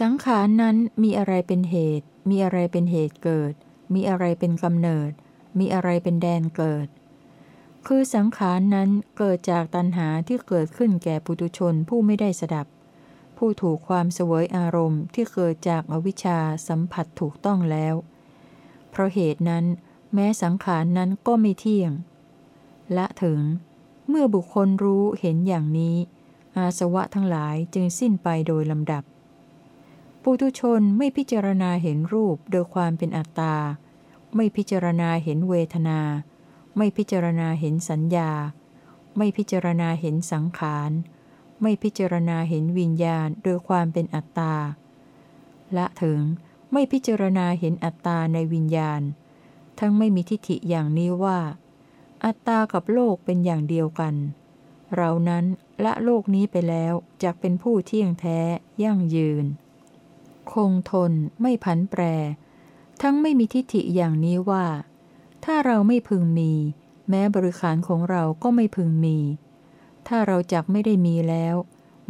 สังขารนั้นมีอะไรเป็นเหตุ มีอะไรเป็นเหตุเกิด มีอะไรเป็นกำเนิด มีอะไรเป็นแดนเกิด คือสังขารนั้นเกิดจากตัณหาที่เกิดขึ้นแก่ปุตุชนผู้ไม่ได้สดับ ผู้ถูกความเสวยอารมณ์ที่เกิดจากอวิชชาสัมผัสถูกต้องแล้ว เพราะเหตุนั้น แม้สังขารนั้นก็ไม่เที่ยง และถึง เมื่อบุคคลรู้เห็นอย่างนี้ อาสวะทั้งหลายจึงสิ้นไปโดยลำดับ ปุถุชนไม่พิจารณาเห็นรูปโดยความเป็นอัตตา ไม่พิจารณาเห็นเวทนา ไม่พิจารณาเห็นสัญญา ไม่พิจารณาเห็นสังขาร ไม่พิจารณาเห็นวิญญาณโดยความเป็นอัตตา ละถึงไม่พิจารณาเห็นอัตตาในวิญญาณ ทั้งไม่มีทิฏฐิอย่างนี้ว่า อัตตากับโลกเป็นอย่างเดียวกัน เรานั้นละโลกนี้ไปแล้วจะเป็นผู้เที่ยงแท้ยั่งยืน คงทนไม่ผันแปร ทั้งไม่มีทิฏฐิอย่างนี้ว่า ถ้าเราไม่พึงมี แม้บริขารของเราก็ไม่พึงมี ถ้าเราจักไม่ได้มีแล้ว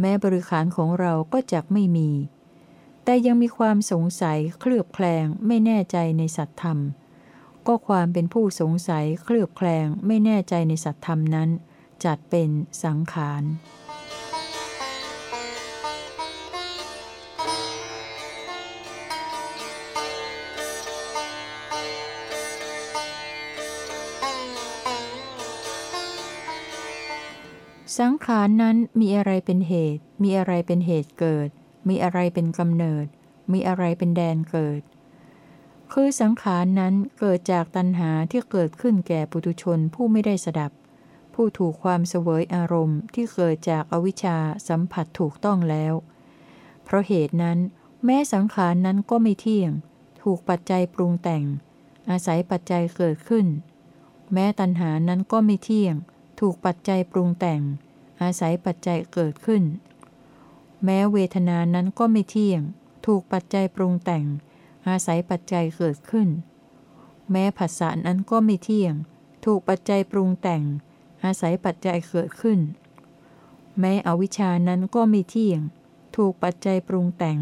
แม้บริขารของเราก็จักไม่มี แต่ยังมีความสงสัยเคลือบแคลงไม่แน่ใจในสัตธรรม ก็ความเป็นผู้สงสัยเคลือบแคลงไม่แน่ใจในสัตธรรมนั้น จัดเป็นสังขาร สังขารนั้นมีอะไรเป็นเหตุ มีอะไรเป็นเหตุเกิด มีอะไรเป็นกำเนิด มีอะไรเป็นแดนเกิด คือสังขารนั้นเกิดจากตัณหาที่เกิดขึ้นแก่ปุถุชนผู้ไม่ได้สดับ ผู้ถูกความเสวยอารมณ์ที่เกิดจากอวิชชาสัมผัสถูกต้องแล้ว เพราะเหตุนั้น แม้สังขารนั้นก็ไม่เที่ยง ถูกปัจจัยปรุงแต่ง อาศัยปัจจัยเกิดขึ้น แม้ตัณหานั้นก็ไม่เที่ยงถูกปัจจัยปรุงแต่ง อาศัยปัจจัยเกิดขึ้น แม้เวทนานั้นก็ไม่เที่ยง ถูกปัจจัยปรุงแต่ง อาศัยปัจจัยเกิดขึ้น แม้ผัสสะนั้นก็ไม่เที่ยง ถูกปัจจัยปรุงแต่ง อาศัยปัจจัยเกิดขึ้น แม้อวิชานั้นก็ไม่เที่ยง ถูกปัจจัยปรุงแต่ง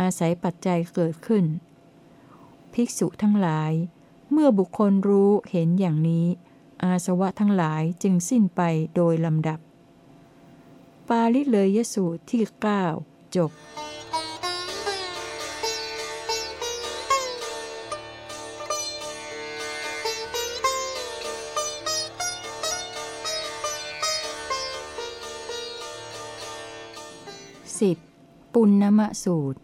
อาศัยปัจจัยเกิดขึ้น ภิกษุทั้งหลาย เมื่อบุคคลรู้เห็นอย่างนี้อาสวะทั้งหลายจึงสิ้นไปโดยลำดับ ปาลิเลยยสูตรที่ 9 จบสิบปุณณมะสูตร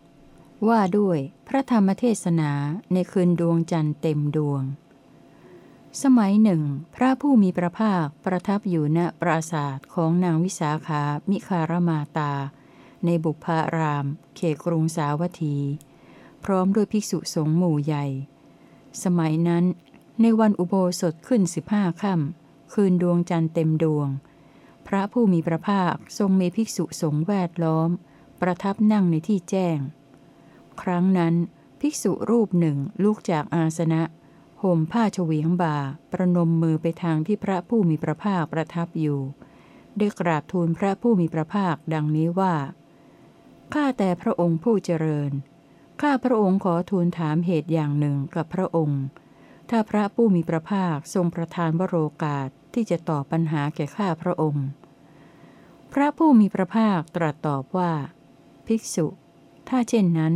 ว่าด้วยพระธรรมเทศนาในคืนดวงจันทร์เต็มดวง สมัยหนึ่ง พระผู้มีพระภาคประทับอยู่ณปราศาสตร์ของนางวิสาขามิคารมาตา ในบุพาราม เขตกรุงสาวัตถี พร้อมด้วยภิกษุสงฆ์หมู่ใหญ่ สมัยนั้น ในวันอุโบสถขึ้นสิบห้าค่ำคืนดวงจันทร์เต็มดวง พระผู้มีพระภาคทรงมีภิกษุสงฆ์แวดล้อม ประทับนั่งในที่แจ้ง ครั้งนั้น ภิกษุรูปหนึ่งลุกจากอาสนะ ห่มผ้าเฉวียงบ่า ประนมมือไปทางที่พระผู้มีพระภาคประทับอยู่ ได้กราบทูลพระผู้มีพระภาคดังนี้ว่า ข้าแต่พระองค์ผู้เจริญ ข้าพระองค์ขอทูลถามเหตุอย่างหนึ่งกับพระองค์ ถ้าพระผู้มีพระภาคทรงประทานวโรกาสที่จะตอบปัญหาแก่ข้าพระองค์ พระผู้มีพระภาคตรัสตอบว่า ภิกษุ ถ้าเช่นนั้น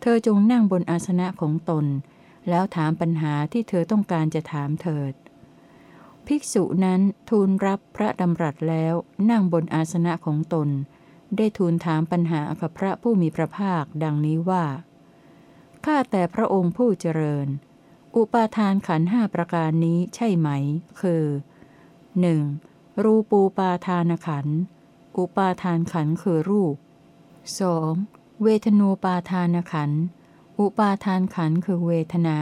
เธอจงนั่งบนอาสนะของตน แล้วถามปัญหาที่เธอต้องการจะถามเถิด ภิกษุนั้นทูลรับพระดำรัสแล้วนั่งบนอาสนะของตน ได้ทูลถามปัญหากับพระผู้มีพระภาคดังนี้ว่า ข้าแต่พระองค์ผู้เจริญ อุปาทานขันห้าประการนี้ใช่ไหม คือ 1. รูปูปาทานขัน อุปาทานขันคือรูป 2. เวทนูปาทานขัน อุปาทานขันคือเวทนา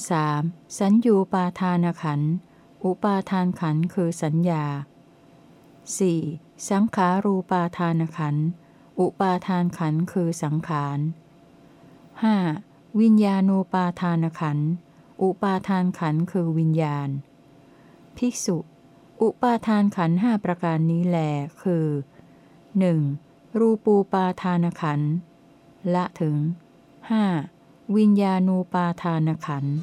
3. สัญญูปาทานขัน อุปาทานขันคือสัญญา 4. สังขารูปาทานขัน อุปาทานขันคือสังขาร 5. วิญญาณูปาทานขัน อุปาทานขันคือวิญญาณ ภิกษุ อุปาทานขันห้าประการนี้แหลคือ 1. รูปูปาทานขัน ละถึง 5. วิญญาณูปาทานขันธ์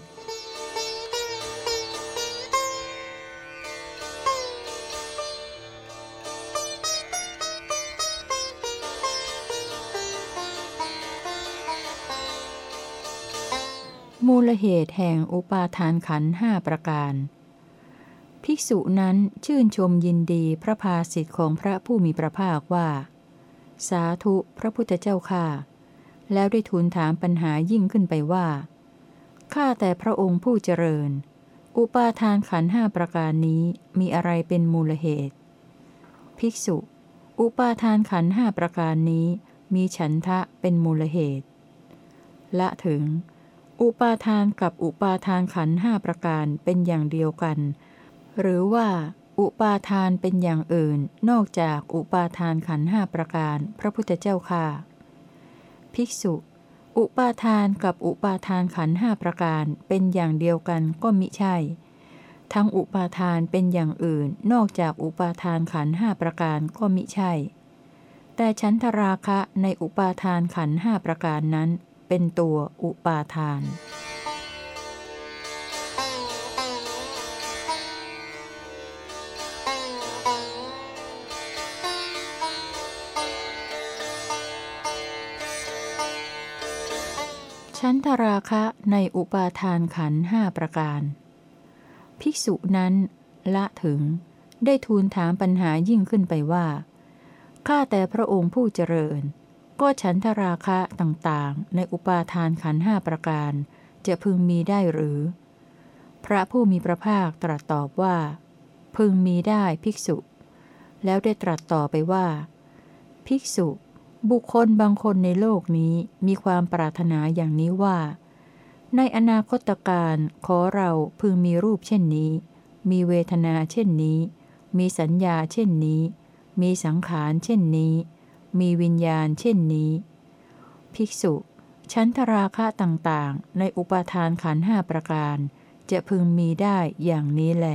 มูลเหตุแห่งอุปาทานขันห้าประการ ภิกษุนั้นชื่นชมยินดีพระภาสิทธิ์ของพระผู้มีพระภาคว่า สาธุพระพุทธเจ้าค่า แล้วได้ทูลถามปัญหายิ่งขึ้นไปว่า ข้าแต่พระองค์ผู้เจริญ อุปาทานขันห้าประการนี้มีอะไรเป็นมูลเหตุ ภิกษุ อุปาทานขันห้าประการนี้มีฉันทะเป็นมูลเหตุ ละถึง อุปาทานกับอุปาทานขันห้าประการเป็นอย่างเดียวกัน หรือว่าอุปาทานเป็นอย่างอื่น นอกจากอุปาทานขันห้าประการ พระพุทธเจ้าค่ะ ภิกษุ อุปาทานกับอุปาทานขันห้าประการเป็นอย่างเดียวกันก็มิใช่ ทั้งอุปาทานเป็นอย่างอื่นนอกจากอุปาทานขันห้าประการก็มิใช่ แต่ฉันทราคะในอุปาทานขันห้าประการนั้น เป็นตัวอุปาทาน ชั้นทราคะในอุปาทานขันห้าประการ ภิกษุนั้น ละถึงได้ทูลถามปัญหายิ่งขึ้นไปว่า ข้าแต่พระองค์ผู้เจริญ ก็ฉันทราคะต่างๆ ในอุปาทานขันห้าประการ จะพึงมีได้หรือ พระผู้มีพระภาคตรัสตอบว่า พึงมีได้ภิกษุ แล้วได้ตรัสต่อไปว่า ภิกษุ บุคคลบางคนในโลกนี้มีความปรารถนาอย่างนี้ว่า ในอนาคตการขอเราพึงมีรูปเช่นนี้ มีเวทนาเช่นนี้ มีสัญญาเช่นนี้ มีสังขารเช่นนี้ มีวิญญาณเช่นนี้ ภิกษุ ชั้นทราคะต่างๆ ในอุปาทานขันห้าประการ จะพึงมีได้อย่างนี้แล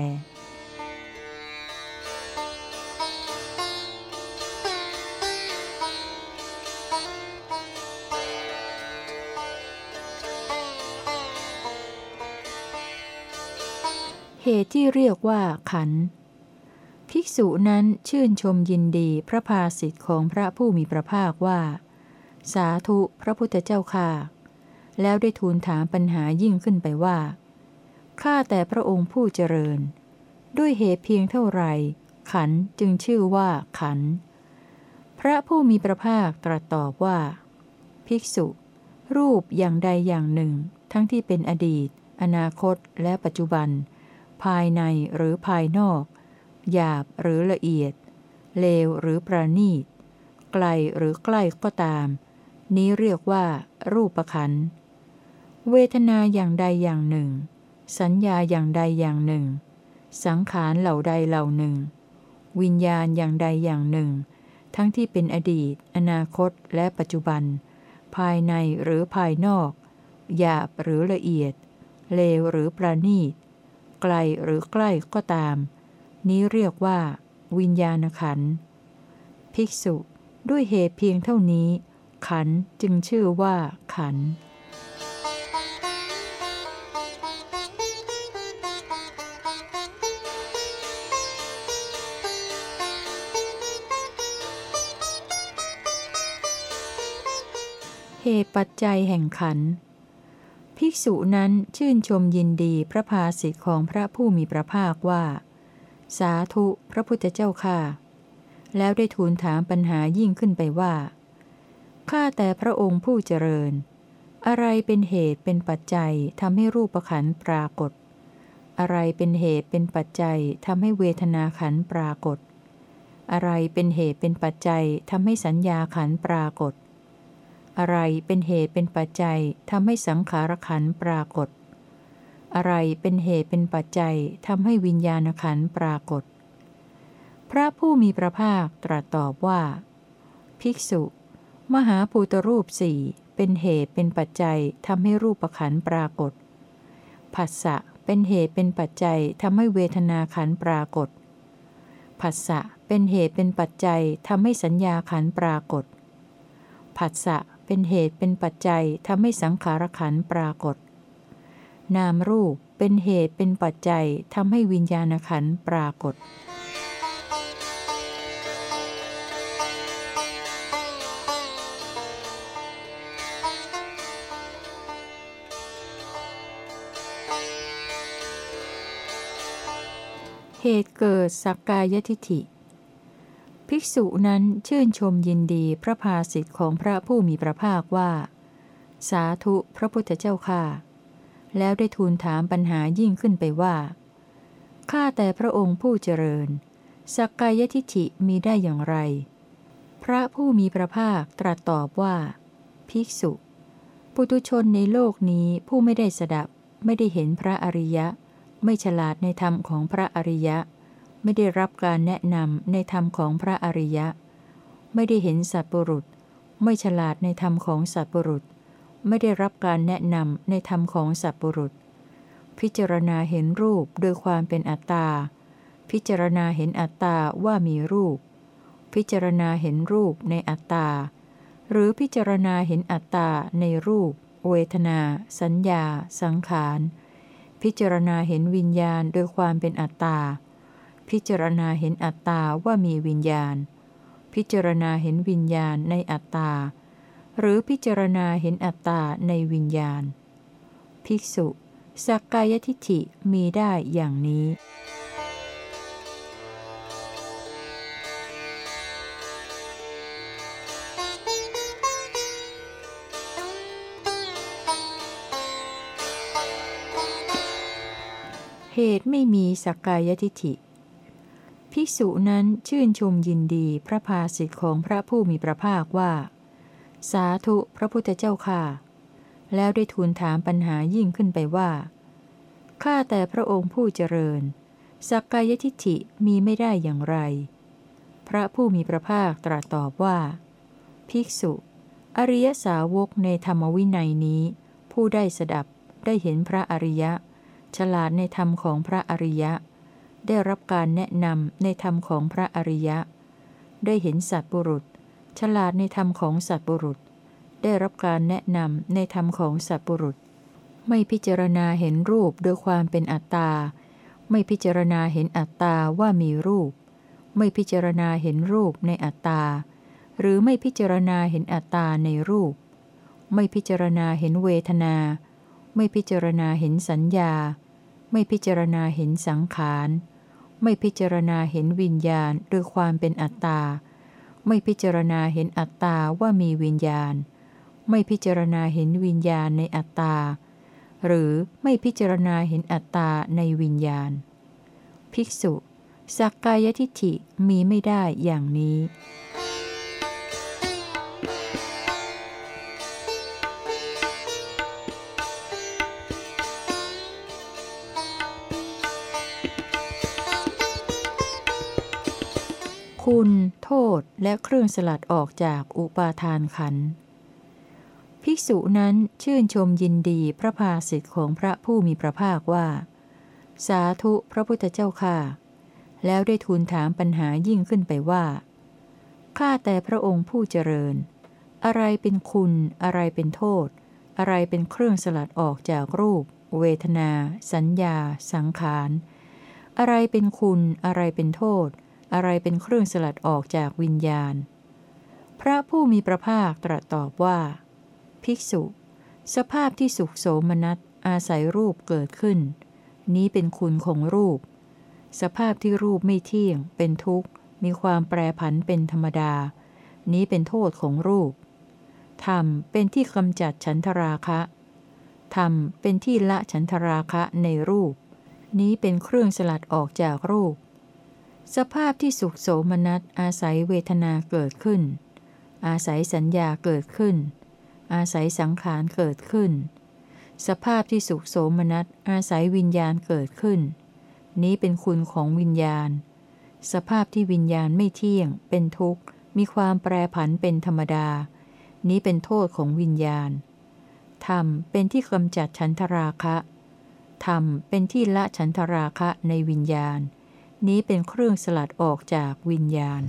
เหตุที่เรียกว่าขัน ภิกษุนั้นชื่นชมยินดีพระภาสิทธิ์ของพระผู้มีพระภาคว่า สาธุพระพุทธเจ้าค่าแล้วได้ทูลถามปัญหายิ่งขึ้นไปว่า ข้าแต่พระองค์ผู้เจริญ ด้วยเหตุเพียงเท่าไรขันจึงชื่อว่าขัน พระผู้มีพระภาคตรัสตอบว่า ภิกษุ รูปอย่างใดอย่างหนึ่ง ทั้งที่เป็นอดีต อนาคตและปัจจุบัน ภายในหรือภายนอก หยาบหรือละเอียด เลวหรือประณีต ไกลหรือใกล้ก็ตาม นี้เรียกว่า รูปขัน เวทนาอย่างใดอย่างหนึ่ง สัญญาอย่างใดอย่างหนึ่ง สังขารเหล่าใดเหล่าหนึ่ง วิญญาณอย่างใดอย่างหนึ่ง ทั้งที่เป็นอดีต อนาคต และปัจจุบัน ภายในหรือภายนอก หยาบหรือละเอียด เลวหรือประณีต ไกลหรือใกล้ก็ตาม นี้เรียกว่า วิญญาณขัน ภิกษุ ด้วยเหตุเพียงเท่านี้ ขันจึงชื่อว่า ขันเหตุปัจจัยแห่งขัน ภิกษุนั้นชื่นชมยินดีพระภาสิทธิของพระผู้มีพระภาคว่า สาธุพระพุทธเจ้าค่ะ แล้วได้ทูลถามปัญหายิ่งขึ้นไปว่า ข้าแต่พระองค์ผู้เจริญ อะไรเป็นเหตุเป็นปัจจัยทำให้รูปขันปรากฏ อะไรเป็นเหตุเป็นปัจจัยทำให้เวทนาขันปรากฏ อะไรเป็นเหตุเป็นปัจจัยทำให้สัญญาขันปรากฏ อะไรเป็นเหตุเป็นปัจจัยทำให้สังขารขันปรากฏ อะไรเป็นเหตุเป็นปัจจัยทำให้วิญญาณขันปรากฏ พระผู้มีพระภาคตรัสตอบว่า ภิกษุ มหาภูตรูปสี่เป็นเหตุเป็นปัจจัยทำให้รูปขันปรากฏผัสสะเป็นเหตุเป็นปัจจัยทำให้เวทนาขันปรากฏผัสสะเป็นเหตุเป็นปัจจัยทำให้สัญญาขันปรากฏผัสสะ เป็นเหตุเป็นปัจจัยทำให้สังขารขันปรากฏ นามรูปเป็นเหตุเป็นปัจจัยทำให้วิญญาณขันปรากฏเหตุเกิดสักกายทิฐิภิ กษุนั้นชื่นชมยินดีพระภาสิทธิ์ของพระผู้มีพระภาคว่า สาธุพระพุทธเจ้าค่าแล้วได้ทูลถามปัญหายิ่งขึ้นไปว่า ข้าแต่พระองค์ผู้เจริญ สักกายทิฐิมีได้อย่างไร พระผู้มีพระภาคตรัสตอบว่า ภิกษุ ปุตุชนในโลกนี้ผู้ไม่ได้สดับ ไม่ได้เห็นพระอริยะ ไม่ฉลาดในธรรมของพระอริยะ ไม่ได้รับการแนะนำในธรรมของพระอริยะ ไม่ได้เห็นสัตบุรุษ ไม่ฉลาดในธรรมของสัตบุรุษ ไม่ได้รับการแนะนำในธรรมของสัพบุรุษ พิจารณาเห็นรูปโดยความเป็นอัตตา พิจารณาเห็นอัตตาว่ามีรูป พิจารณาเห็นรูปในอัตตา หรือพิจารณาเห็นอัตตาในรูป เวทนา สัญญา สังขาร พิจารณาเห็นวิญญาณโดยความเป็นอัตตา พิจารณาเห็นอัตตาว่ามีวิญญาณ พิจารณาเห็นวิญญาณในอัตตา หรือพิจารณาเห็นอัตตาในวิญญาณ ภิกษุสักกายทิฏฐิมีได้อย่างนี้ เหตุไม่มีสักกายทิฏฐิ ภิกษุนั้นชื่นชมยินดีพระภาสิทธิของพระผู้มีพระภาคว่า สาธุพระพุทธเจ้าค่ะ แล้วได้ทูลถามปัญหายิ่งขึ้นไปว่า ข้าแต่พระองค์ผู้เจริญ สักกายทิฏฐิมีไม่ได้อย่างไร พระผู้มีพระภาคตรัสตอบว่า ภิกษุ อริยสาวกในธรรมวินัยนี้ ผู้ได้สดับได้เห็นพระอริยะ ฉลาดในธรรมของพระอริยะ ได้รับการแนะนำในธรรมของพระอริยะ ได้เห็นสัตบุรุษ ฉลาดในธรรมของสัตบุรุษ ได้รับการแนะนำในธรรมของสัตบุรุษ ไม่พิจารณาเห็นรูปโดยความเป็นอัตตา ไม่พิจารณาเห็นอัตตาว่ามีรูป ไม่พิจารณาเห็นรูปในอัตตา หรือไม่พิจารณาเห็นอัตตาในรูป ไม่พิจารณาเห็นเวทนา ไม่พิจารณาเห็นสัญญาไม่พิจารณาเห็นสังขาร ไม่พิจารณาเห็นวิญญาณโดยความเป็นอัตตา ไม่พิจารณาเห็นอัตตาว่ามีวิญญาณ ไม่พิจารณาเห็นวิญญาณในอัตตา หรือไม่พิจารณาเห็นอัตตาในวิญญาณ ภิกษุ สักกายทิฏฐิมีไม่ได้อย่างนี้ คุณ โทษและเครื่องสลัดออกจากอุปาทานขัน ภิกษุนั้นชื่นชมยินดีพระภาสิทธิ์ของพระผู้มีพระภาคว่า สาธุพระพุทธเจ้าค่ะ แล้วได้ทูลถามปัญหายิ่งขึ้นไปว่า ข้าแต่พระองค์ผู้เจริญ อะไรเป็นคุณ อะไรเป็นโทษ อะไรเป็นเครื่องสลัดออกจากรูป เวทนา สัญญา สังขาร อะไรเป็นคุณ อะไรเป็นโทษ อะไรเป็นเครื่องสลัดออกจากวิญญาณ พระผู้มีพระภาคตรัสตอบว่า ภิกษุ สภาพที่สุขโสมนัสอาศัยรูปเกิดขึ้น นี้เป็นคุณของรูป สภาพที่รูปไม่เที่ยง เป็นทุกข์ มีความแปรผันเป็นธรรมดา นี้เป็นโทษของรูป ธรรมเป็นที่กำจัดฉันทราคะ ธรรมเป็นที่ละฉันทราคะในรูป นี้เป็นเครื่องสลัดออกจากรูป สภาพที่สุขโสมนัสอาศัยเวทนาเกิดขึ้น อาศัยสัญญาเกิดขึ้น อาศัยสังขารเกิดขึ้น สภาพที่สุขโสมนัสอาศัยวิญญาณเกิดขึ้น นี้เป็นคุณของวิญญาณ สภาพที่วิญญาณไม่เที่ยง เป็นทุกข์ มีความแปรผันเป็นธรรมดา นี้เป็นโทษของวิญญาณ ธรรมเป็นที่กำจัดฉันทราคะ ธรรมเป็นที่ละฉันทราคะในวิญญาณ นี้เป็นเครื่องสลัดออกจากวิญญาณ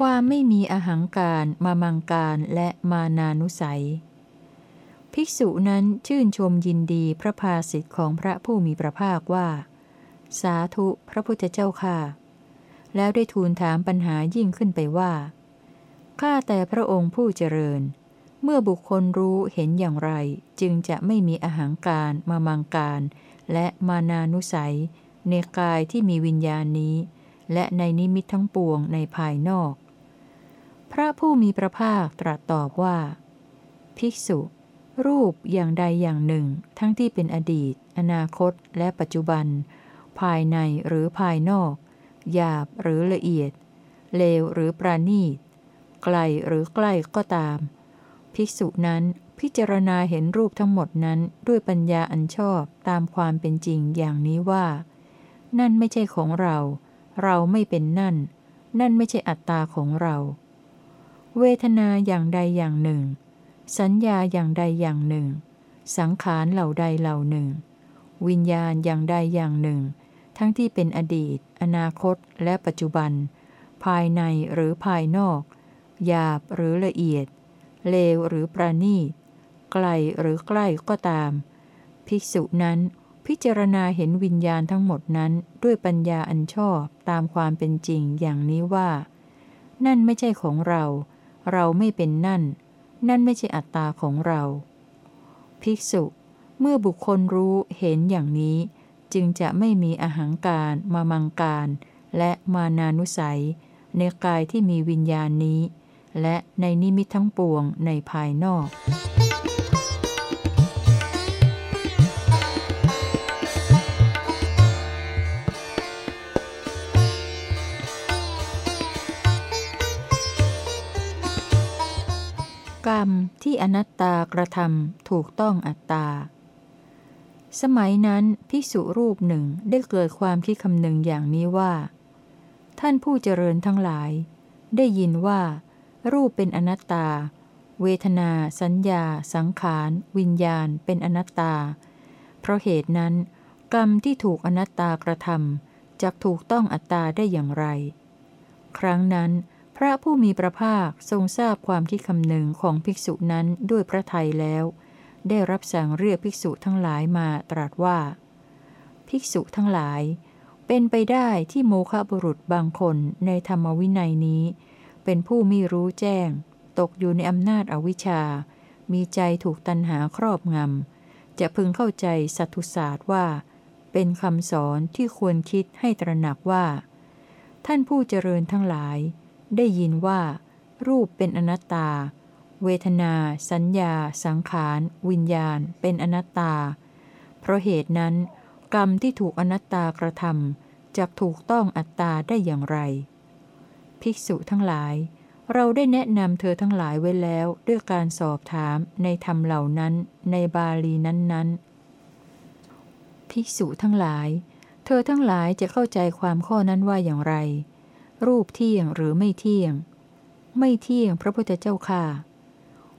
ความไม่มีอหังการมามังการและมานานุสัย ภิกษุนั้นชื่นชมยินดีพระภาสิทธิของพระผู้มีพระภาคว่า สาธุพระพุทธเจ้าค่ะ แล้วได้ทูลถามปัญหายิ่งขึ้นไปว่า ข้าแต่พระองค์ผู้เจริญ เมื่อบุคคลรู้เห็นอย่างไร จึงจะไม่มีอาหางการมามังการ และมานานุสัย ในกายที่มีวิญญาณนี้ และในนิมิตทั้งปวงในภายนอก พระผู้มีพระภาคตรัสตอบว่า ภิกษุ รูปอย่างใดอย่างหนึ่ง ทั้งที่เป็นอดีต อนาคต และปัจจุบัน ภายในหรือภายนอก หยาบหรือละเอียด เลวหรือปราณีต ไกลหรือใกล้ก็ตาม ภิกษุนั้นพิจารณาเห็นรูปทั้งหมดนั้นด้วยปัญญาอันชอบตามความเป็นจริงอย่างนี้ว่า นั่นไม่ใช่ของเรา เราไม่เป็นนั่น นั่นไม่ใช่อัตตาของเรา เวทนาอย่างใดอย่างหนึ่ง สัญญาอย่างใดอย่างหนึ่ง สังขารเหล่าใดเหล่าหนึ่ง วิญญาณอย่างใดอย่างหนึ่ง ทั้งที่เป็นอดีต อนาคต และปัจจุบัน ภายในหรือภายนอกหยาบหรือละเอียด เลวหรือประณีต ไกลหรือใกล้ก็ตาม ภิกษุนั้นพิจารณาเห็นวิญญาณทั้งหมดนั้นด้วยปัญญาอันชอบตามความเป็นจริงอย่างนี้ว่า นั่นไม่ใช่ของเรา เราไม่เป็นนั่น นั่นไม่ใช่อัตตาของเรา ภิกษุ เมื่อบุคคลรู้เห็นอย่างนี้ จึงจะไม่มีอาหางการมามังการ และมานานุสัย ในกายที่มีวิญญาณนี้ และในนิมิตทั้งปวงในภายนอกกรรมที่อนัตตากระทำถูกต้องอัตตา สมัยนั้นภิกษุรูปหนึ่งได้เกิดความคิดคำหนึ่งอย่างนี้ว่า ท่านผู้เจริญทั้งหลาย ได้ยินว่า รูปเป็นอนัตตา เวทนา สัญญา สังขาร วิญญาณ เป็นอนัตตา เพราะเหตุนั้น กรรมที่ถูกอนัตตากระทำจะถูกต้องอัตตาได้อย่างไร ครั้งนั้นพระผู้มีพระภาคทรงทราบความคิดคำหนึ่งของภิกษุนั้นด้วยพระทัยแล้ว ได้รับสั่งเรียกภิกษุทั้งหลายมาตรัสว่า ภิกษุทั้งหลาย เป็นไปได้ที่โมฆะบุรุษบางคนในธรรมวินัยนี้ เป็นผู้ไม่รู้แจ้ง ตกอยู่ในอำนาจอวิชชา มีใจถูกตันหาครอบงำ จะพึงเข้าใจสัตุศาสตร์ว่า เป็นคำสอนที่ควรคิดให้ตระหนักว่า ท่านผู้เจริญทั้งหลาย ได้ยินว่า รูปเป็นอนัตตา เวทนา สัญญา สังขาร วิญญาณ เป็นอนัตตา เพราะเหตุนั้น กรรมที่ถูกอนัตตากระทำจะถูกต้องอัตตาได้อย่างไร ภิกษุทั้งหลาย เราได้แนะนำเธอทั้งหลายไว้แล้วด้วยการสอบถามในธรรมเหล่านั้น ในบาลีนั้นๆ ภิกษุทั้งหลาย เธอทั้งหลายจะเข้าใจความข้อนั้นว่าอย่างไร รูปเที่ยงหรือไม่เที่ยง ไม่เที่ยงพระพุทธเจ้าค่ะ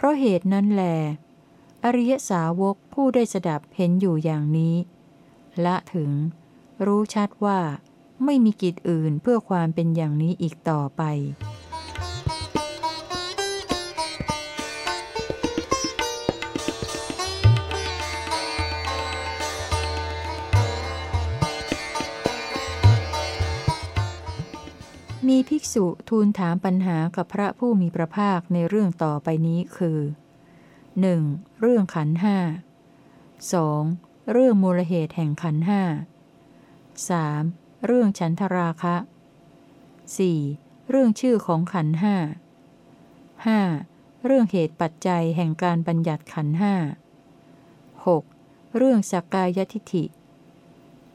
เพราะเหตุนั้นแล อริยสาวกผู้ได้สดับเห็นอยู่อย่างนี้ ละถึง รู้ชัดว่า ไม่มีกิจอื่นเพื่อความเป็นอย่างนี้อีกต่อไป มีภิกษุทูลถามปัญหากับพระผู้มีพระภาคในเรื่องต่อไปนี้คือ 1. เรื่องขันห้า 2. เรื่องมูลเหตุแห่งขันห้า 3. เรื่องฉันทราคะ 4. เรื่องชื่อของขันห้า 5. เรื่องเหตุปัจจัยแห่งการบัญญัติขันห้า 6. เรื่องสักกายทิฐิ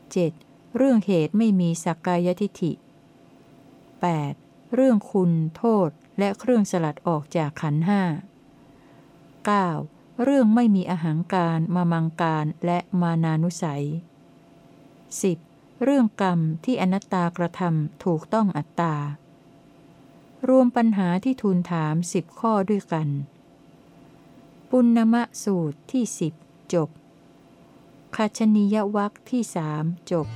7. เรื่องเหตุไม่มีสักกายทิฐิ 8. เรื่องคุณ โทษ และเครื่องสลัดออกจากขันห้า 9. เรื่องไม่มีอาหางการมามังการและมานานุสัย 10. เรื่องกรรมที่อนัตตากระทำถูกต้องอัตตา รวมปัญหาที่ทูลถามสิบข้อด้วยกัน ปุณณมะสูตรที่สิบจบคาชนียวัคที่สามจบ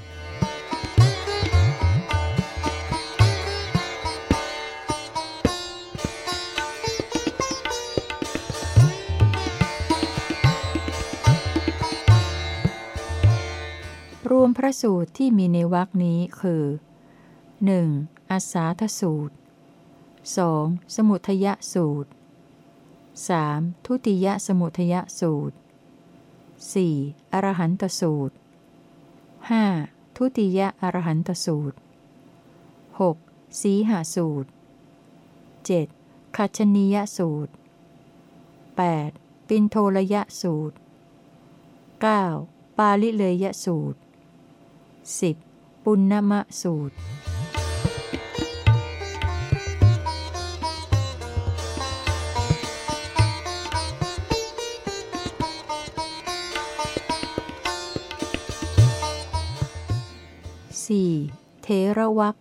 พระสูตรที่มีในวรคนี้คือ 1. อาสาทสูตร 2. สมุทยสูตร 3. ทุติยสมุทยสูตร 4. อรหันตสูตร 5. ทุติยอรหันตสูตร 6. สีหาสูตร 7. คัชนียสูตร 8. ปินโทรยสูตร 9. ปาลิเลยสูตร 10. ปุณณมะสูตร 4. เทระวัก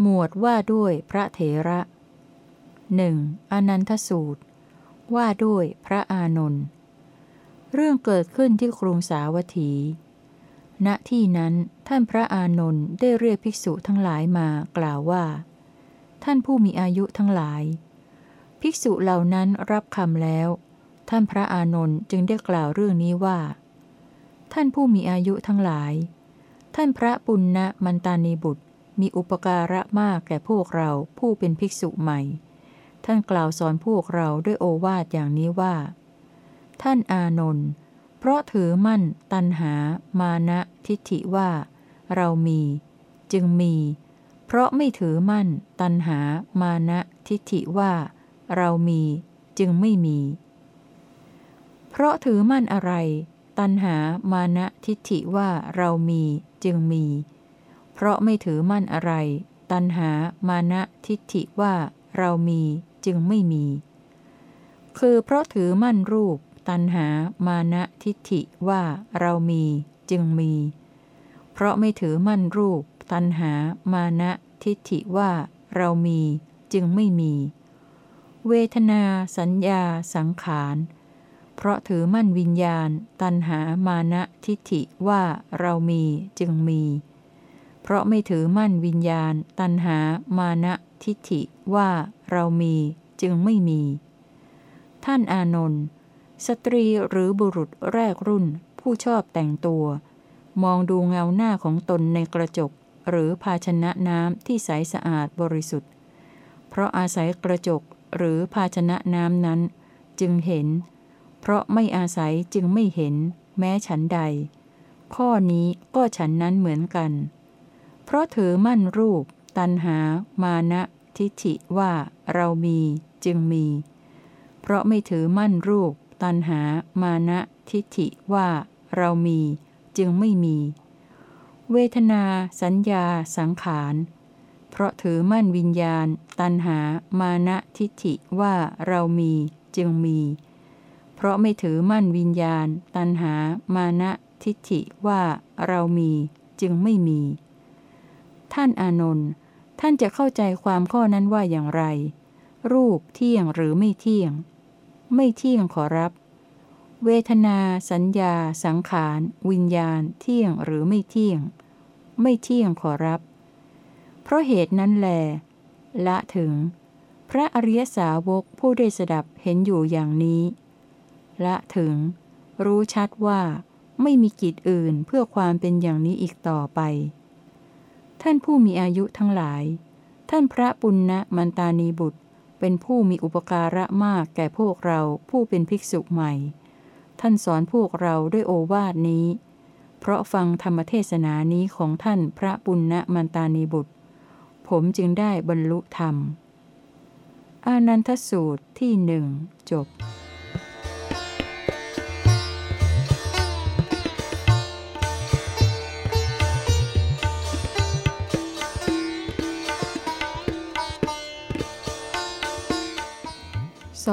หมวดว่าด้วยพระเถระหนึ่งอนันทสูตร ว่าด้วยพระอานนท์เรื่องเกิดขึ้นที่กรุงสาวัตถี ณที่นั้นท่านพระอานนท์ได้เรียกภิกษุทั้งหลายมากล่าวว่า ท่านผู้มีอายุทั้งหลาย ภิกษุเหล่านั้นรับคำแล้ว ท่านพระอานนท์จึงได้กล่าวเรื่องนี้ว่า ท่านผู้มีอายุทั้งหลาย ท่านพระปุณณมันตานีบุตรมีอุปการะมากแก่พวกเราผู้เป็นภิกษุใหม่ ท่านกล่าวสอนพวกเราด้วยโอวาทอย่างนี้ว่า ท่านอานนท์ เพราะถือมั่น ตันหา มานะทิฏฐิว่า เรามี จึงมี เพราะไม่ถือมั่น ตันหา มานะทิฏฐิว่า เรามี จึงไม่มี เพราะถือมั่นอะไร ตันหา มานะทิฏฐิว่าเรามี จึงมี เพราะไม่ถือมั่นอะไร ตัณหา มานะทิฏฐิว่า เรามี จึงไม่มี คือเพราะถือมั่นรูป ตัณหา มานะทิฏฐิว่าเรามีจึงมี เพราะไม่ถือมั่นรูป ตัณหา มานะทิฏฐิว่าเรามีจึงไม่มี เวทนา สัญญา สังขาร เพราะถือมั่นวิญญาณ ตัณหา มานะทิฏฐิว่าเรามีจึงมี เพราะไม่ถือมั่นวิญญาณ ตัณหา มานะทิฏฐิว่าเรามีจึงไม่มี ท่านอานนท์ สตรีหรือบุรุษแรกรุ่น ผู้ชอบแต่งตัว มองดูเงาหน้าของตนในกระจก หรือภาชนะน้ำที่ใสสะอาดบริสุทธิ์ เพราะอาศัยกระจกหรือภาชนะน้ำนั้น จึงเห็น เพราะไม่อาศัยจึงไม่เห็น แม้ฉันใด ข้อนี้ก็ฉันนั้นเหมือนกัน เพราะถือมั่นรูป ตันหา มานะทิฐิว่าเรามีจึงมี เพราะไม่ถือมั่นรูป ตันหา มานะทิฏฐิว่า เรามีจึงไม่มี เวทนา สัญญา สังขาร เพราะถือมั่นวิญญาณ ตันหา มานะทิฏฐิว่าเรามีจึงมี เพราะไม่ถือมั่นวิญญาณ ตันหา มานะทิฏฐิว่าเรามีจึงไม่มี ท่านอานนท์ท่านจะเข้าใจความข้อนั้นว่าอย่างไร รูปเที่ยงหรือไม่เที่ยง ไม่เที่ยงขอรับ เวทนา สัญญา สังขาร วิญญาณ เที่ยงหรือไม่เที่ยง ไม่เที่ยงขอรับ เพราะเหตุนั้นแล ละถึง พระอริยสาวกผู้ได้สดับเห็นอยู่อย่างนี้ ละถึง รู้ชัดว่าไม่มีกิจอื่นเพื่อความเป็นอย่างนี้อีกต่อไป ท่านผู้มีอายุทั้งหลาย ท่านพระปุณณมันตานีบุตร เป็นผู้มีอุปการะมากแก่พวกเราผู้เป็นภิกษุใหม่ ท่านสอนพวกเราด้วยโอวาทนี้ เพราะฟังธรรมเทศนานี้ของท่านพระปุณณมันตานีบุตร ผมจึงได้บรรลุธรรม อานันทสูตรที่หนึ่งจบ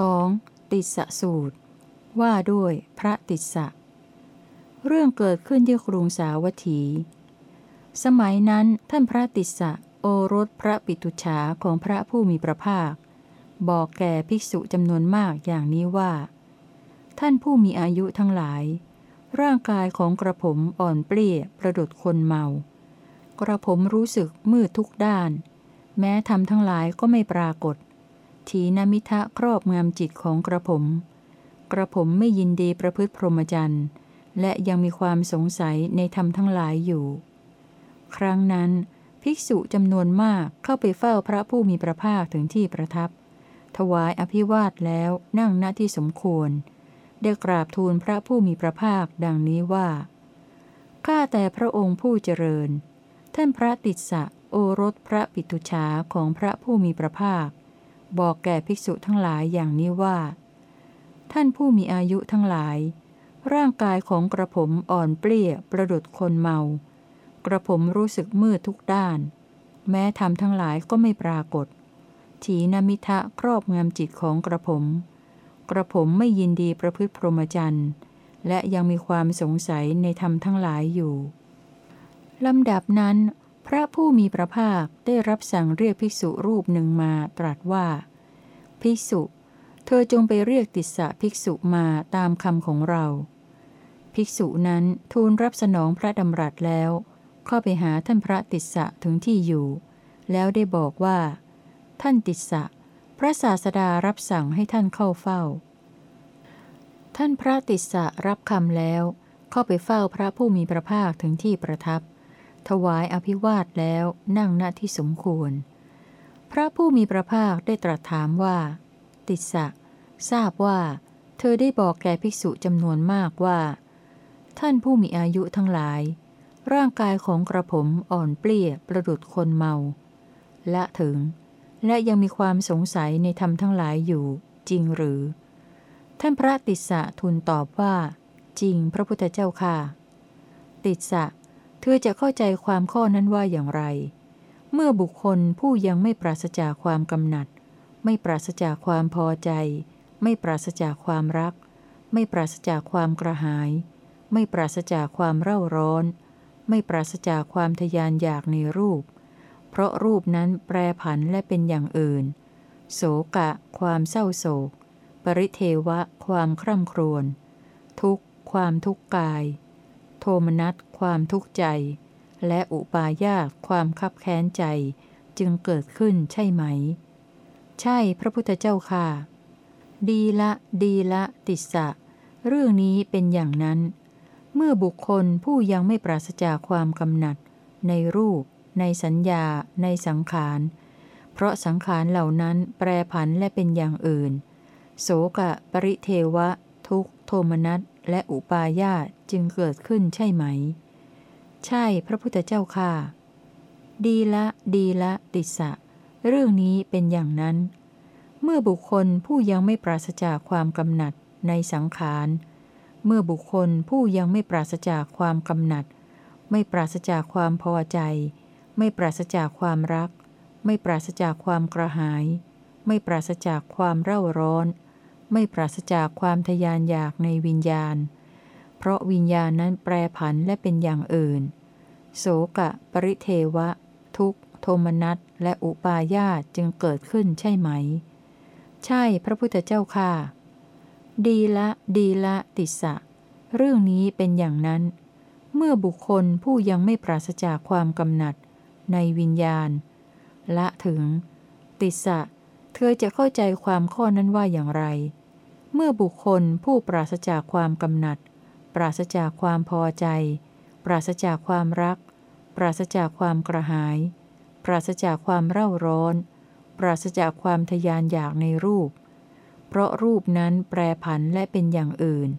2. ติสสูตร ว่าด้วยพระติสะเรื่องเกิดขึ้นที่กรุงสาวัตถี สมัยนั้นท่านพระติสะโอรสพระปิตุชาของพระผู้มีพระภาค บอกแก่ภิกษุจำนวนมากอย่างนี้ว่า ท่านผู้มีอายุทั้งหลาย ร่างกายของกระผมอ่อนเปลี้ยประดุดคนเมา กระผมรู้สึกมืดทุกด้าน แม้ทำทั้งหลายก็ไม่ปรากฏ ถีนมิทะครอบงำจิตของกระผม กระผมไม่ยินดีประพฤติพรหมจรรย์ และยังมีความสงสัยในธรรมทั้งหลายอยู่ ครั้งนั้น ภิกษุจำนวนมากเข้าไปเฝ้าพระผู้มีพระภาคถึงที่ประทับ ถวายอภิวาทแล้วนั่งณที่สมควร ได้กราบทูลพระผู้มีพระภาคดังนี้ว่า ข้าแต่พระองค์ผู้เจริญ ท่านพระติสสะโอรสพระปิตุชาของพระผู้มีพระภาค บอกแก่ภิกษุทั้งหลายอย่างนี้ว่า ท่านผู้มีอายุทั้งหลาย ร่างกายของกระผมอ่อนเปลี้ยประดุดคนเมา กระผมรู้สึกมืดทุกด้าน แม้ทำทั้งหลายก็ไม่ปรากฏ ถีนมิทะครอบงำจิตของกระผม กระผมไม่ยินดีประพฤติพรหมจรรย์ และยังมีความสงสัยในธรรมทั้งหลายอยู่ลำดับนั้น พระผู้มีพระภาคได้รับสั่งเรียกภิกษุรูปหนึ่งมาตรัสว่า ภิกษุ เธอจงไปเรียกติสสะภิกษุมาตามคำของเรา ภิกษุนั้นทูลรับสนองพระดำรัสแล้ว เข้าไปหาท่านพระติสสะถึงที่อยู่ แล้วได้บอกว่า ท่านติสสะ พระศาสดารับสั่งให้ท่านเข้าเฝ้า ท่านพระติสสะรับคำแล้ว เข้าไปเฝ้าพระผู้มีพระภาคถึงที่ประทับ ถวายอภิวาทแล้วนั่งณที่สมควร พระผู้มีพระภาคได้ตรัสถามว่า ติสะทราบว่า เธอได้บอกแก่ภิกษุจำนวนมากว่า ท่านผู้มีอายุทั้งหลาย ร่างกายของกระผมอ่อนเปลี้ยประดุดคนเมา และถึง และยังมีความสงสัยในธรรมทั้งหลายอยู่ จริงหรือ ท่านพระติสสะทูลตอบว่า จริงพระพุทธเจ้าค่ะ ติสสะธอจะเข้าใจความข้อนั้นว่าอย่างไร เมื่อบุคคลผู้ยังไม่ปราศจากความกำหนัด ไม่ปราศจากความพอใจ ไม่ปราศจากความรัก ไม่ปราศจากความกระหาย ไม่ปราศจากความเร่าร้อน ไม่ปราศจากความทยานอยากในรูป เพราะรูปนั้นแปรผันและเป็นอย่างอื่น โศกะ ความเศร้าโศก ปริเทวะ ความคร่ำครวญ ทุกข์ ความทุกข์กาย โทมนัส ความทุกข์ใจ และอุปาญาตความคับแค้นใจจึงเกิดขึ้นใช่ไหม ใช่พระพุทธเจ้าค่ะ ดีละดีละติสะ เรื่องนี้เป็นอย่างนั้น เมื่อบุคคลผู้ยังไม่ปราศจากความกำหนัด ในรูป ในสัญญา ในสังขาร เพราะสังขารเหล่านั้นแปรผันและเป็นอย่างอื่น โสกะ ปริเทวะ ทุกโทมนัสและอุปาญาตจึงเกิดขึ้นใช่ไหม ใช่พระพุทธเจ้าค่ะ ดีละดีละติสะ เรื่องนี้เป็นอย่างนั้น เมื่อบุคคลผู้ยังไม่ปราศจากความกำหนัดในสังขาร เมื่อบุคคลผู้ยังไม่ปราศจากความกำหนัด ไม่ปราศจากความพอใจ ไม่ปราศจากความรัก ไม่ปราศจากความกระหาย ไม่ปราศจากความเร่าร้อน ไม่ปราศจากความทยานอยากในวิญญาณ ราะวิญญาณนั้นแปรผันและเป็นอย่างอื่น โสกะ ปริเทวะ ทุกโทมนัสและอุปาญาตจึงเกิดขึ้นใช่ไหม ใช่พระพุทธเจ้าค่ะ ดีละดีละติสะ เรื่องนี้เป็นอย่างนั้น เมื่อบุคคลผู้ยังไม่ปราศจากความกำหนัด ในวิญญาณ ละถึง ติสะ เธอจะเข้าใจความข้อนั้นว่าอย่างไร เมื่อบุคคลผู้ปราศจากความกำหนัด ปราศจากความพอใจ ปราศจากความรัก ปราศจากความกระหาย ปราศจากความเร่าร้อน ปราศจากความทยานอยากในรูป เพราะรูปนั้นแปรผันและเป็นอย่างอื่น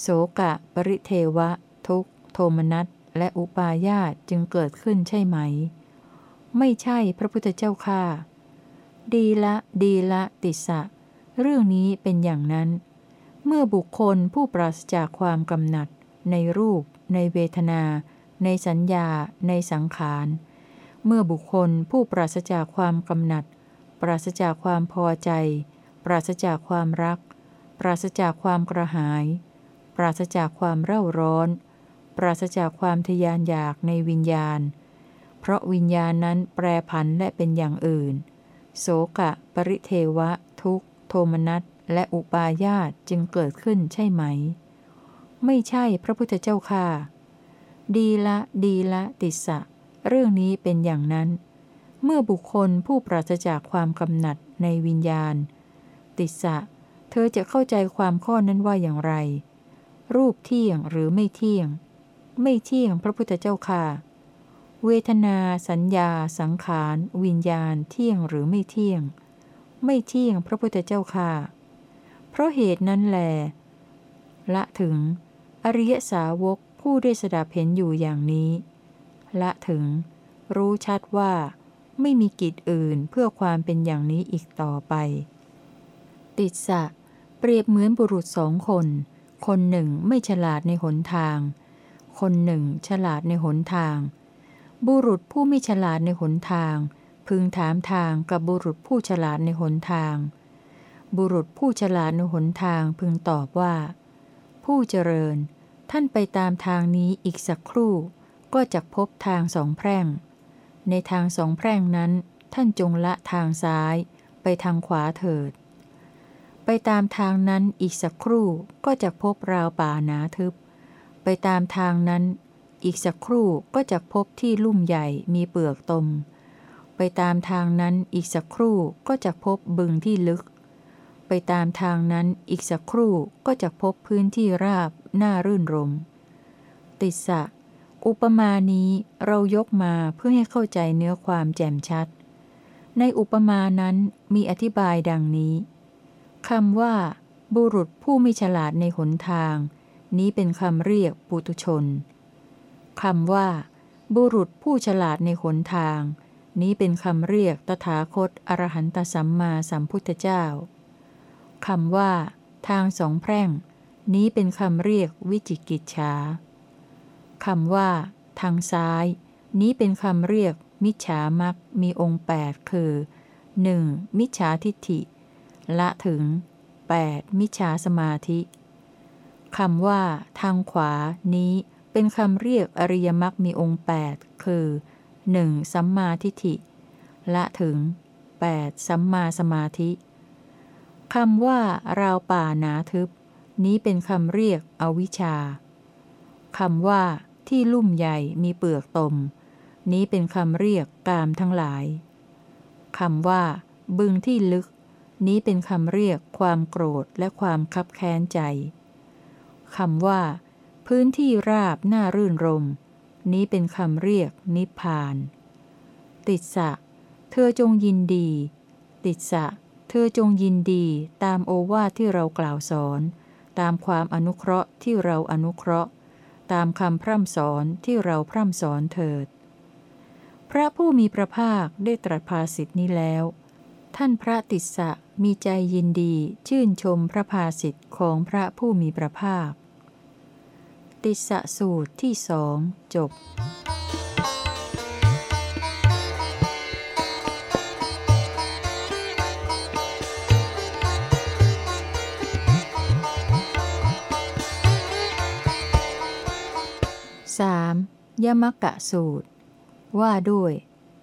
โสกะ ปริเทวะ ทุกโทมนัสและอุปาญาตจึงเกิดขึ้นใช่ไหม ไม่ใช่พระพุทธเจ้าค่าดีละ ดีละ ติสะ เรื่องนี้เป็นอย่างนั้น เมื่อบุคคลผู้ปราศจากความกำหนัด ในรูป ในเวทนา ในสัญญา ในสังขาร เมื่อบุคคลผู้ปราศจากความกำหนัด ปราศจากความพอใจ ปราศจากความรัก ปราศจากความกระหาย ปราศจากความเร่าร้อน ปราศจากความทยานอยากในวิญญาณ เพราะวิญญาณนั้นแปรผันและเป็นอย่างอื่น โสกะ ปริเทวะ ทุกโทมนัส และอุปาญาตจึงเกิดขึ้นใช่ไหม ไม่ใช่พระพุทธเจ้าค่ะ ดีละดีละติสะ เรื่องนี้เป็นอย่างนั้น เมื่อบุคคลผู้ปราศจากความกำหนัดในวิญญาณ ติสะ เธอจะเข้าใจความข้อนั้นว่าอย่างไร รูปเที่ยงหรือไม่เที่ยง ไม่เที่ยงพระพุทธเจ้าค่ะ เวทนาสัญญา สังขาร วิญญาณเที่ยงหรือไม่เที่ยง ไม่เที่ยงพระพุทธเจ้าค่ะ เพราะเหตุนั้นแล ละถึง อริยสาวกผู้ได้สดับเห็นอยู่อย่างนี้ ละถึง รู้ชัดว่า ไม่มีกิจอื่นเพื่อความเป็นอย่างนี้อีกต่อไป ติดสะ เปรียบเหมือนบุรุษสองคน คนหนึ่งไม่ฉลาดในหนทาง คนหนึ่งฉลาดในหนทาง บุรุษผู้ไม่ฉลาดในหนทาง พึงถามทางกับบุรุษผู้ฉลาดในหนทาง บุรุษผู้ฉลาดในหนทางพึงตอบว่า ผู้เจริญ ท่านไปตามทางนี้อีกสักครู่ ก็จะพบทางสองแพร่ง ในทางสองแพร่งนั้น ท่านจงละทางซ้าย ไปทางขวาเถิด ไปตามทางนั้นอีกสักครู่ก็จะพบราวป่าหนาทึบ ไปตามทางนั้น อีกสักครู่ก็จะพบที่ลุ่มใหญ่มีเปลือกตม ไปตามทางนั้นอีกสักครู่ก็จะพบบึงที่ลึก ไปตามทางนั้นอีกสักครู่ก็จะพบพื้นที่ราบน่ารื่นรม ติสสะ อุปมานี้เรายกมาเพื่อให้เข้าใจเนื้อความแจ่มชัด ในอุปมานั้นมีอธิบายดังนี้คำว่า บุรุษผู้ไม่ฉลาดในหนทาง นี้เป็นคำเรียกปุตุชนคำว่า บุรุษผู้ฉลาดในหนทาง นี้เป็นคำเรียกตถาคตอรหันตสัมมาสัมพุทธเจ้า คำว่า ทางสองแพร่ง นี้เป็นคำเรียกวิจิกิจฉาคำว่า ทางซ้าย นี้เป็นคำเรียก มิจฉามักมีองค์แปดคือ 1. มิจฉาทิฏฐิ ละถึง 8. มิจฉาสมาธิคำว่า ทางขวา นี้เป็นคำเรียกอริยมรรคมีองค์ 8 คือ 1. สัมมาทิฏฐิ ละถึง 8. สัมมาสมาธิ คำว่าราวป่าหนาทึบ นี้เป็นคำเรียกอวิชชาคำว่าที่ลุ่มใหญ่มีเปลือกตม นี้เป็นคำเรียกกามทั้งหลายคำว่า บึงที่ลึก นี้เป็นคำเรียกความโกรธและความคับแค้นใจคำว่า พื้นที่ราบน่ารื่นรม นี้เป็นคำเรียกนิพพาน ติดสะ เธอจงยินดี ติดสะ เธอจงยินดีตามโอวาทที่เรากล่าวสอน ตามความอนุเคราะห์ที่เราอนุเคราะห์ ตามคำพร่ำสอนที่เราพร่ำสอนเถิด พระผู้มีพระภาคได้ตรัสภาสิทธินี้แล้ว ท่านพระติสสะมีใจยินดีชื่นชมพระภาสิทธิ์ของพระผู้มีพระภาค ติสสะสูตรที่สองจบ 3. ยมกะสูตร ว่าด้วย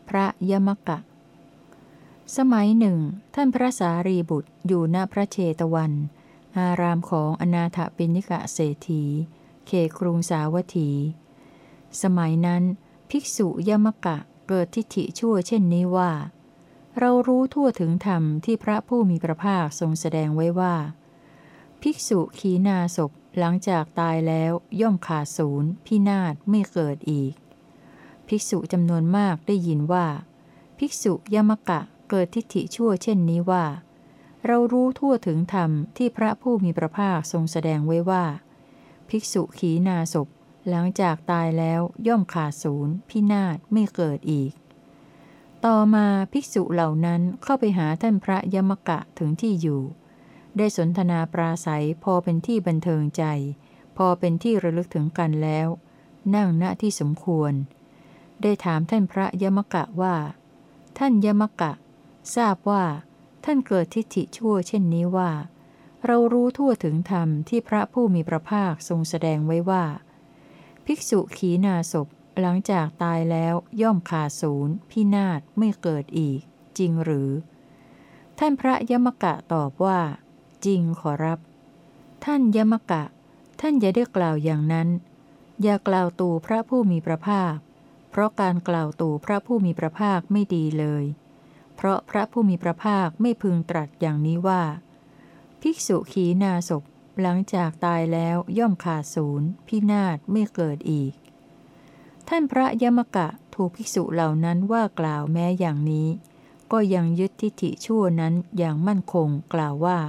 พระยมกะ สมัยหนึ่ง ท่านพระสารีบุตรอยู่ณพระเชตวัน อารามของอนาถปิณิกะเศรษฐี เขครุงสาวัตถี สมัยนั้น ภิกษุยมกะเกิดทิฏฐิชั่วเช่นนี้ว่า เรารู้ทั่วถึงธรรมที่พระผู้มีพระภาคทรงแสดงไว้ว่า ภิกษุขีนาศพ หลังจากตายแล้วย่อมขาดศูนย์พินาศไม่เกิดอีก ภิกษุจำนวนมากได้ยินว่า ภิกษุยมกะเกิดทิฏฐิชั่วเช่นนี้ว่า เรารู้ทั่วถึงธรรมที่พระผู้มีพระภาคทรงแสดงไว้ว่า ภิกษุขีนาศพหลังจากตายแล้วย่อมขาดศูนย์พินาศไม่เกิดอีก ต่อมาภิกษุเหล่านั้นเข้าไปหาท่านพระยมกะถึงที่อยู่ ได้สนทนาปราศัยพอเป็นที่บันเทิงใจ พอเป็นที่ระลึกถึงกันแล้ว นั่งณที่สมควร ได้ถามท่านพระยมกะว่า ท่านยมกะ ทราบว่า ท่านเกิดทิฏฐิชั่วเช่นนี้ว่า เรารู้ทั่วถึงธรรมที่พระผู้มีพระภาคทรงแสดงไว้ว่า ภิกษุขีณาศพหลังจากตายแล้วย่อมขาดศูนย์พินาศไม่เกิดอีก จริงหรือ ท่านพระยมกะตอบว่า จริงขอรับ ท่านยมกะ ท่านอย่าได้กล่าวอย่างนั้น อย่ากล่าวตูพระผู้มีพระภาค เพราะการกล่าวตูพระผู้มีพระภาคไม่ดีเลย เพราะพระผู้มีพระภาคไม่พึงตรัสอย่างนี้ว่า ภิกษุขีณาศพหลังจากตายแล้วย่อมขาดศูนย์พินาศไม่เกิดอีก ท่านพระยมกะถูกภิกษุเหล่านั้นว่ากล่าวแม้อย่างนี้ ก็ยังยึดทิฏฐิชั่วนั้นอย่างมั่นคงกล่าวว่า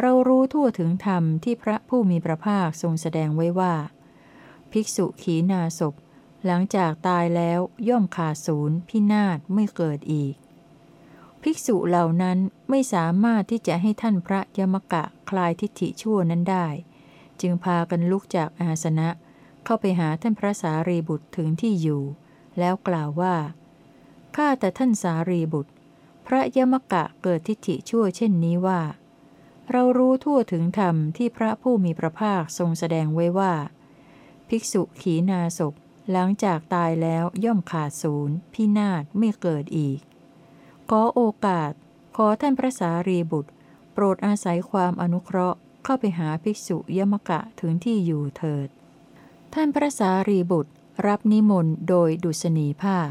เรารู้ทั่วถึงธรรมที่พระผู้มีพระภาคทรงแสดงไว้ว่า ภิกษุขีณาศพ หลังจากตายแล้วย่อมขาดศูนย์พินาศไม่เกิดอีก ภิกษุเหล่านั้นไม่สามารถที่จะให้ท่านพระยมกะคลายทิฏฐิชั่วนั้นได้ จึงพากันลุกจากอาสนะ เข้าไปหาท่านพระสารีบุตรถึงที่อยู่ แล้วกล่าวว่าข้าแต่ท่านสารีบุตร พระยมกะเกิดทิฏฐิชั่วเช่นนี้ว่า เรารู้ทั่วถึงธรรมที่พระผู้มีพระภาคทรงแสดงไว้ว่า ภิกษุขีณาศพหลังจากตายแล้วย่อมขาดศูนย์พินาศไม่เกิดอีก ขอโอกาส ขอท่านพระสารีบุตร โปรดอาศัยความอนุเคราะห์เข้าไปหาภิกษุยมกะถึงที่อยู่เถิด ท่านพระสารีบุตรรับนิมนต์โดยดุษณีภาพ